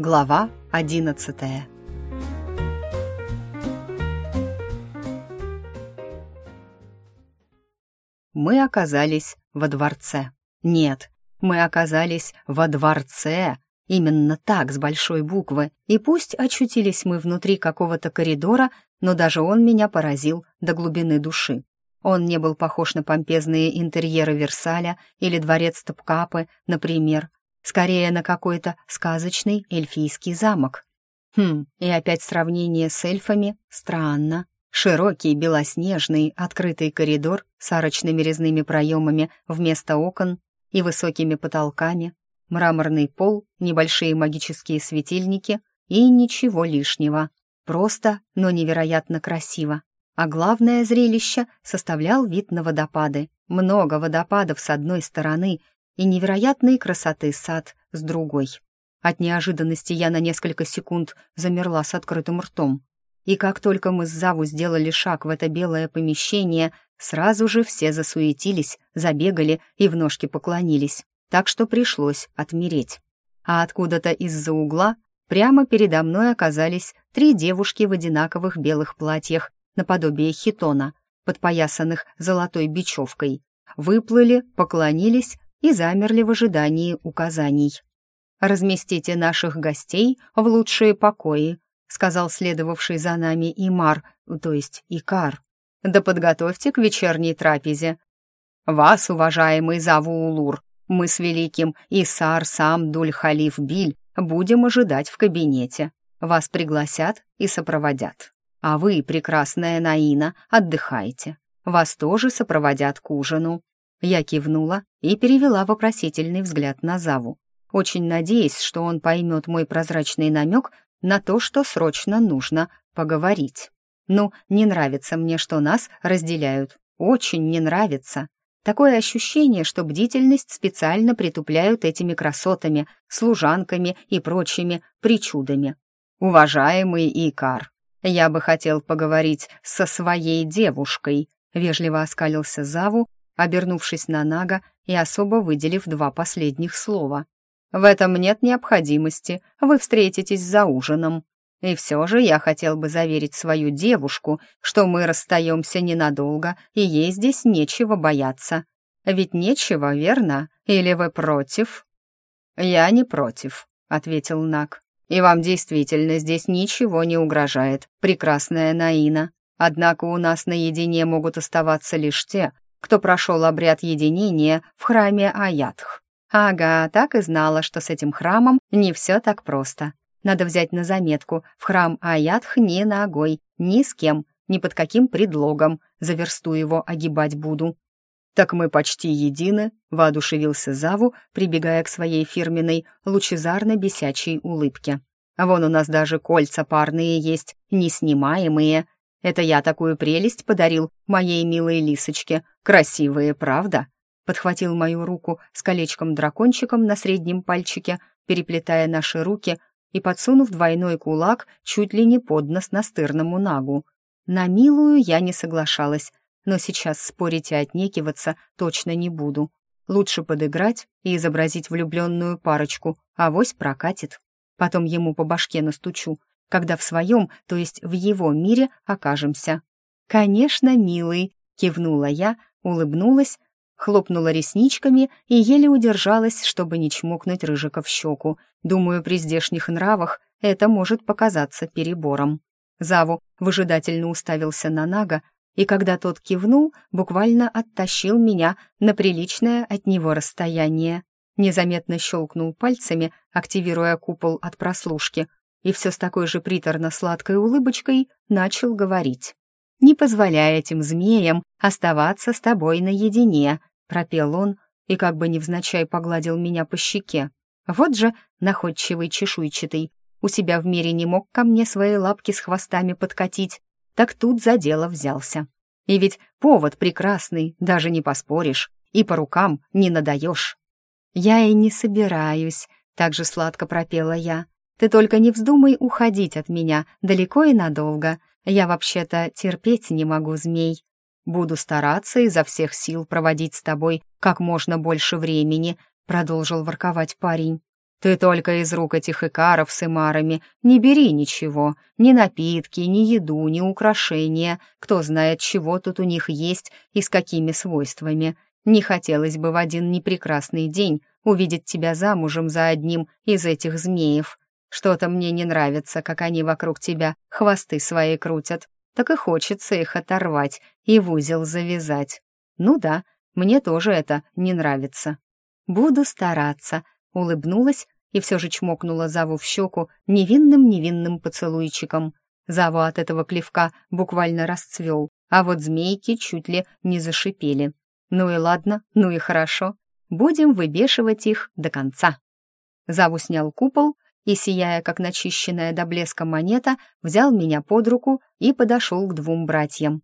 Глава одиннадцатая Мы оказались во дворце. Нет, мы оказались во дворце. Именно так, с большой буквы. И пусть очутились мы внутри какого-то коридора, но даже он меня поразил до глубины души. Он не был похож на помпезные интерьеры Версаля или дворец Топкапы, например. Скорее на какой-то сказочный эльфийский замок. Хм, и опять сравнение с эльфами странно. Широкий, белоснежный, открытый коридор с арочными резными проемами вместо окон и высокими потолками, мраморный пол, небольшие магические светильники и ничего лишнего. Просто, но невероятно красиво. А главное зрелище составлял вид на водопады. Много водопадов с одной стороны и невероятной красоты сад с другой. От неожиданности я на несколько секунд замерла с открытым ртом. И как только мы с Заву сделали шаг в это белое помещение, сразу же все засуетились, забегали и в ножки поклонились, так что пришлось отмереть. А откуда-то из-за угла прямо передо мной оказались три девушки в одинаковых белых платьях, наподобие хитона, подпоясанных золотой бечевкой. Выплыли, поклонились и замерли в ожидании указаний. «Разместите наших гостей в лучшие покои», сказал следовавший за нами Имар, то есть Икар. «Да подготовьте к вечерней трапезе. Вас, уважаемый Завуулур, мы с великим Исар сам Дуль-Халиф Биль будем ожидать в кабинете. Вас пригласят и сопроводят. А вы, прекрасная Наина, отдыхайте. Вас тоже сопроводят к ужину». Я кивнула и перевела вопросительный взгляд на Заву, очень надеясь, что он поймет мой прозрачный намек на то, что срочно нужно поговорить. Ну, не нравится мне, что нас разделяют. Очень не нравится. Такое ощущение, что бдительность специально притупляют этими красотами, служанками и прочими причудами. «Уважаемый Икар, я бы хотел поговорить со своей девушкой», вежливо оскалился Заву, обернувшись на Нага и особо выделив два последних слова. В этом нет необходимости, вы встретитесь за ужином. И все же я хотел бы заверить свою девушку, что мы расстаемся ненадолго, и ей здесь нечего бояться. Ведь нечего, верно? Или вы против?» «Я не против», — ответил Нак. «И вам действительно здесь ничего не угрожает, прекрасная Наина. Однако у нас наедине могут оставаться лишь те, кто прошел обряд единения в храме Аятх. Ага, так и знала, что с этим храмом не все так просто. Надо взять на заметку, в храм Аятх ни ногой, ни с кем, ни под каким предлогом, за версту его огибать буду. «Так мы почти едины», — воодушевился Заву, прибегая к своей фирменной лучезарно-бесячей улыбке. «Вон у нас даже кольца парные есть, неснимаемые. Это я такую прелесть подарил моей милой лисочке. Красивые, правда?» подхватил мою руку с колечком-дракончиком на среднем пальчике, переплетая наши руки и подсунув двойной кулак чуть ли не под нос настырному нагу. На милую я не соглашалась, но сейчас спорить и отнекиваться точно не буду. Лучше подыграть и изобразить влюбленную парочку, а вось прокатит. Потом ему по башке настучу, когда в своем, то есть в его мире окажемся. «Конечно, милый», — кивнула я, улыбнулась хлопнула ресничками и еле удержалась, чтобы не чмокнуть Рыжика в щеку. Думаю, при здешних нравах это может показаться перебором. Заву выжидательно уставился на Нага, и когда тот кивнул, буквально оттащил меня на приличное от него расстояние. Незаметно щелкнул пальцами, активируя купол от прослушки, и все с такой же приторно-сладкой улыбочкой начал говорить. «Не позволяй этим змеям оставаться с тобой наедине пропел он и как бы невзначай погладил меня по щеке. Вот же находчивый чешуйчатый. У себя в мире не мог ко мне свои лапки с хвостами подкатить, так тут за дело взялся. И ведь повод прекрасный, даже не поспоришь, и по рукам не надаешь. «Я и не собираюсь», — так же сладко пропела я. «Ты только не вздумай уходить от меня далеко и надолго. Я вообще-то терпеть не могу змей. Буду стараться изо всех сил проводить с тобой как можно больше времени», — продолжил ворковать парень. Ты только из рук этих икаров с имарами не бери ничего, ни напитки, ни еду, ни украшения, кто знает, чего тут у них есть и с какими свойствами. Не хотелось бы в один непрекрасный день увидеть тебя замужем за одним из этих змеев. Что-то мне не нравится, как они вокруг тебя хвосты свои крутят. Так и хочется их оторвать и в узел завязать. Ну да, мне тоже это не нравится. Буду стараться, улыбнулась и все же чмокнула Заву в щеку невинным-невинным поцелуйчиком. Зава от этого клевка буквально расцвел, а вот змейки чуть ли не зашипели. Ну и ладно, ну и хорошо. Будем выбешивать их до конца. Заву снял купол и, сияя как начищенная до блеска монета, взял меня под руку и подошел к двум братьям.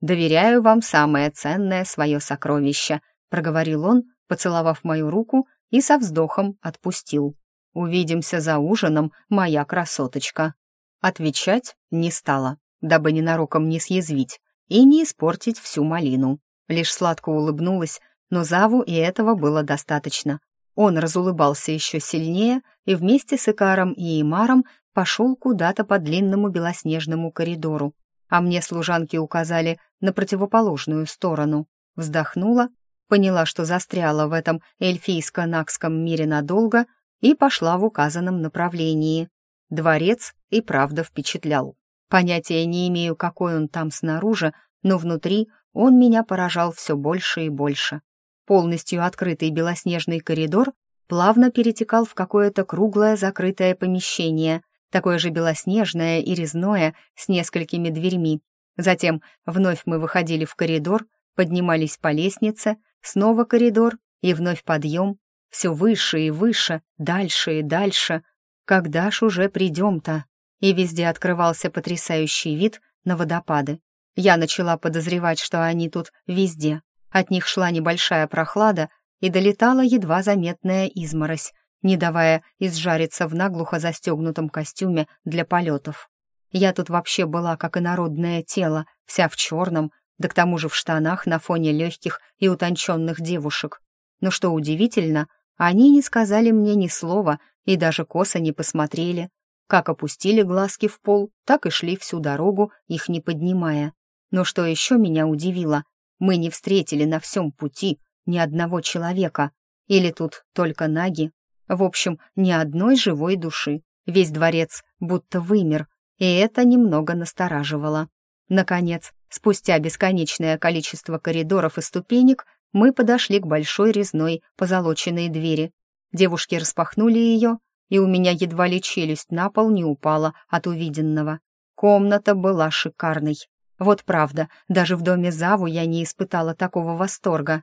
«Доверяю вам самое ценное свое сокровище», — проговорил он, поцеловав мою руку и со вздохом отпустил. «Увидимся за ужином, моя красоточка». Отвечать не стала, дабы ненароком не съязвить и не испортить всю малину. Лишь сладко улыбнулась, но Заву и этого было достаточно. Он разулыбался еще сильнее и вместе с Икаром и Имаром пошел куда-то по длинному белоснежному коридору, а мне служанки указали на противоположную сторону. Вздохнула поняла, что застряла в этом эльфийско-накском мире надолго и пошла в указанном направлении. Дворец и правда впечатлял. Понятия не имею, какой он там снаружи, но внутри он меня поражал все больше и больше. Полностью открытый белоснежный коридор плавно перетекал в какое-то круглое закрытое помещение, такое же белоснежное и резное, с несколькими дверьми. Затем вновь мы выходили в коридор, поднимались по лестнице, Снова коридор и вновь подъем. Все выше и выше, дальше и дальше. Когда ж уже придем-то? И везде открывался потрясающий вид на водопады. Я начала подозревать, что они тут везде. От них шла небольшая прохлада и долетала едва заметная изморозь, не давая изжариться в наглухо застегнутом костюме для полетов. Я тут вообще была как инородное тело, вся в черном, да к тому же в штанах на фоне легких и утонченных девушек. Но что удивительно, они не сказали мне ни слова и даже косо не посмотрели. Как опустили глазки в пол, так и шли всю дорогу, их не поднимая. Но что еще меня удивило, мы не встретили на всем пути ни одного человека. Или тут только наги. В общем, ни одной живой души. Весь дворец будто вымер, и это немного настораживало. Наконец, спустя бесконечное количество коридоров и ступенек, мы подошли к большой резной позолоченной двери. Девушки распахнули ее, и у меня едва ли челюсть на пол не упала от увиденного. Комната была шикарной. Вот правда, даже в доме Заву я не испытала такого восторга.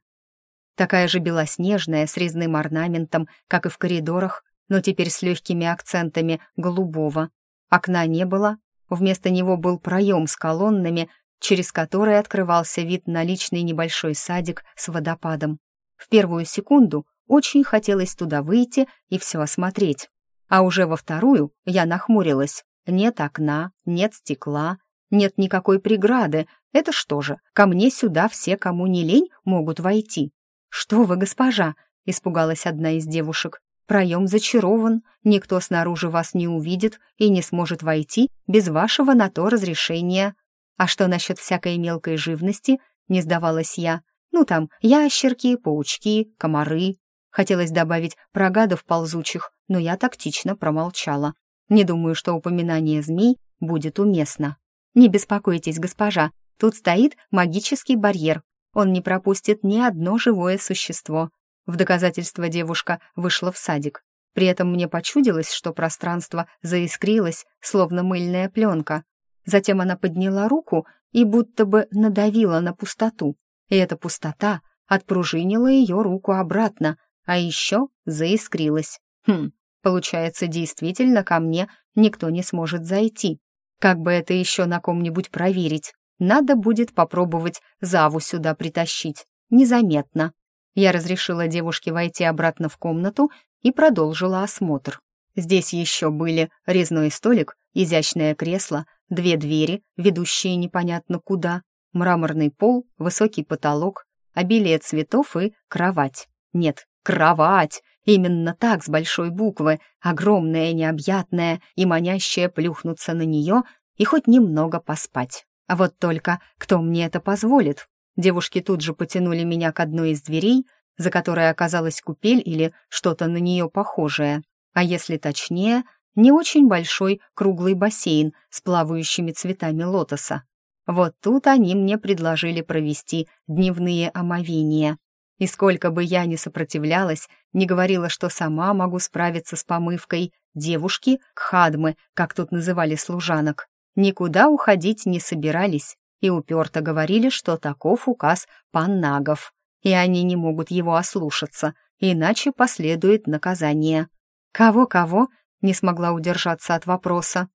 Такая же белоснежная, с резным орнаментом, как и в коридорах, но теперь с легкими акцентами голубого. Окна не было, Вместо него был проем с колоннами, через который открывался вид на личный небольшой садик с водопадом. В первую секунду очень хотелось туда выйти и все осмотреть. А уже во вторую я нахмурилась. Нет окна, нет стекла, нет никакой преграды. Это что же, ко мне сюда все, кому не лень, могут войти? «Что вы, госпожа?» — испугалась одна из девушек. Проем зачарован, никто снаружи вас не увидит и не сможет войти без вашего на то разрешения. А что насчет всякой мелкой живности, не сдавалась я. Ну там, ящерки, паучки, комары. Хотелось добавить про гадов ползучих, но я тактично промолчала. Не думаю, что упоминание змей будет уместно. Не беспокойтесь, госпожа, тут стоит магический барьер. Он не пропустит ни одно живое существо. В доказательство девушка вышла в садик. При этом мне почудилось, что пространство заискрилось, словно мыльная пленка. Затем она подняла руку и будто бы надавила на пустоту. И эта пустота отпружинила ее руку обратно, а еще заискрилась. Хм, получается, действительно ко мне никто не сможет зайти. Как бы это еще на ком-нибудь проверить? Надо будет попробовать Заву сюда притащить. Незаметно. Я разрешила девушке войти обратно в комнату и продолжила осмотр. Здесь еще были резной столик, изящное кресло, две двери, ведущие непонятно куда, мраморный пол, высокий потолок, обилие цветов и кровать. Нет, кровать! Именно так, с большой буквы, огромная, необъятная и манящая плюхнуться на нее и хоть немного поспать. А вот только кто мне это позволит? Девушки тут же потянули меня к одной из дверей, за которой оказалась купель или что-то на нее похожее. А если точнее, не очень большой круглый бассейн с плавающими цветами лотоса. Вот тут они мне предложили провести дневные омовения. И сколько бы я ни сопротивлялась, не говорила, что сама могу справиться с помывкой, девушки, кхадмы, как тут называли служанок, никуда уходить не собирались и уперто говорили, что таков указ паннагов, и они не могут его ослушаться, иначе последует наказание. Кого-кого? Не смогла удержаться от вопроса.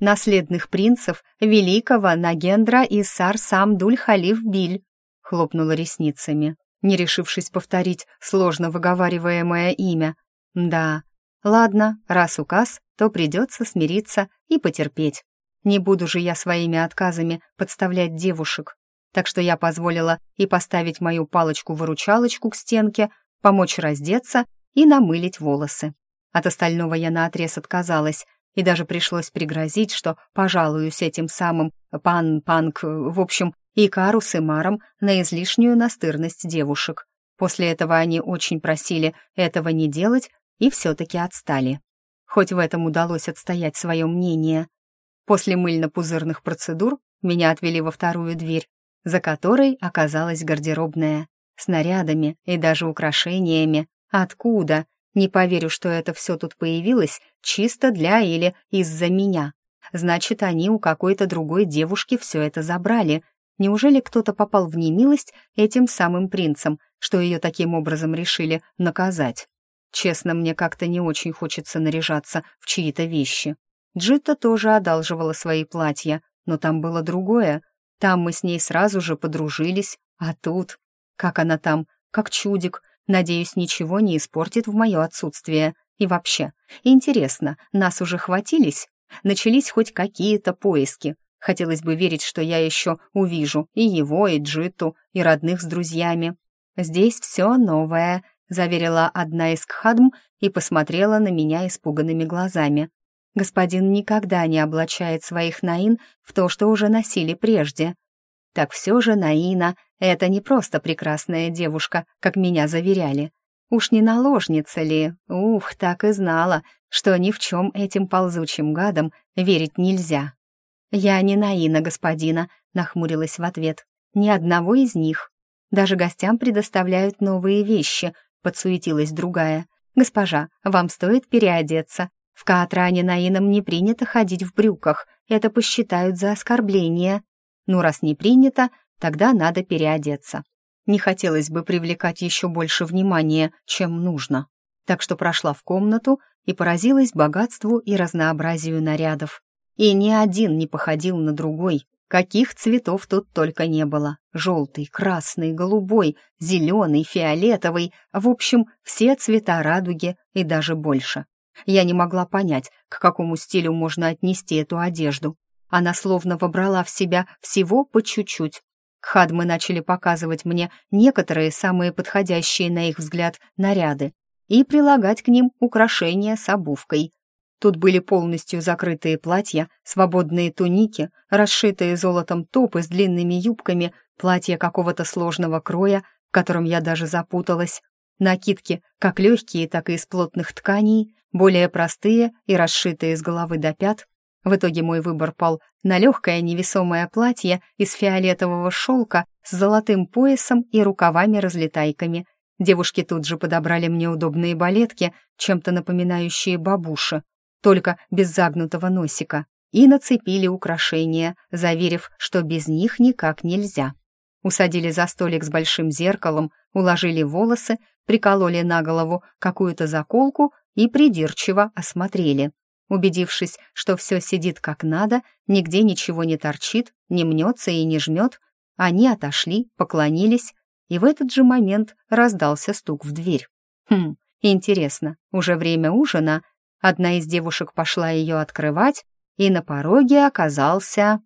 Наследных принцев великого Нагендра и сар Самдуль Халиф Биль, хлопнула ресницами, не решившись повторить сложно выговариваемое имя. Да, ладно, раз указ, то придется смириться и потерпеть. Не буду же я своими отказами подставлять девушек. Так что я позволила и поставить мою палочку-выручалочку к стенке, помочь раздеться и намылить волосы. От остального я наотрез отказалась, и даже пришлось пригрозить, что пожалуюсь этим самым пан-панк, в общем, и Кару с Имаром на излишнюю настырность девушек. После этого они очень просили этого не делать и все-таки отстали. Хоть в этом удалось отстоять свое мнение. После мыльно-пузырных процедур меня отвели во вторую дверь, за которой оказалась гардеробная, с нарядами и даже украшениями. Откуда? Не поверю, что это все тут появилось чисто для или из-за меня. Значит, они у какой-то другой девушки все это забрали. Неужели кто-то попал в немилость этим самым принцем, что ее таким образом решили наказать? Честно, мне как-то не очень хочется наряжаться в чьи-то вещи. Джита тоже одалживала свои платья, но там было другое. Там мы с ней сразу же подружились, а тут... Как она там, как чудик. Надеюсь, ничего не испортит в мое отсутствие. И вообще, интересно, нас уже хватились? Начались хоть какие-то поиски. Хотелось бы верить, что я еще увижу и его, и Джиту, и родных с друзьями. «Здесь все новое», — заверила одна из кхадм и посмотрела на меня испуганными глазами. Господин никогда не облачает своих Наин в то, что уже носили прежде. Так все же Наина — это не просто прекрасная девушка, как меня заверяли. Уж не наложница ли? Ух, так и знала, что ни в чем этим ползучим гадам верить нельзя. «Я не Наина, господина», — нахмурилась в ответ. «Ни одного из них. Даже гостям предоставляют новые вещи», — подсуетилась другая. «Госпожа, вам стоит переодеться. В Каатране Наинам не принято ходить в брюках, это посчитают за оскорбление. Ну, раз не принято, тогда надо переодеться. Не хотелось бы привлекать еще больше внимания, чем нужно. Так что прошла в комнату и поразилась богатству и разнообразию нарядов. И ни один не походил на другой. Каких цветов тут только не было. Желтый, красный, голубой, зеленый, фиолетовый. В общем, все цвета радуги и даже больше. Я не могла понять, к какому стилю можно отнести эту одежду. Она словно вобрала в себя всего по чуть-чуть. Хадмы начали показывать мне некоторые самые подходящие на их взгляд наряды и прилагать к ним украшения с обувкой. Тут были полностью закрытые платья, свободные туники, расшитые золотом топы с длинными юбками, платья какого-то сложного кроя, в котором я даже запуталась, накидки как легкие, так и из плотных тканей, более простые и расшитые с головы до пят. В итоге мой выбор пал на легкое невесомое платье из фиолетового шелка с золотым поясом и рукавами-разлетайками. Девушки тут же подобрали мне удобные балетки, чем-то напоминающие бабуши, только без загнутого носика, и нацепили украшения, заверив, что без них никак нельзя. Усадили за столик с большим зеркалом, уложили волосы, прикололи на голову какую-то заколку и придирчиво осмотрели. Убедившись, что все сидит как надо, нигде ничего не торчит, не мнется и не жмет, они отошли, поклонились, и в этот же момент раздался стук в дверь. Хм, интересно, уже время ужина? Одна из девушек пошла ее открывать, и на пороге оказался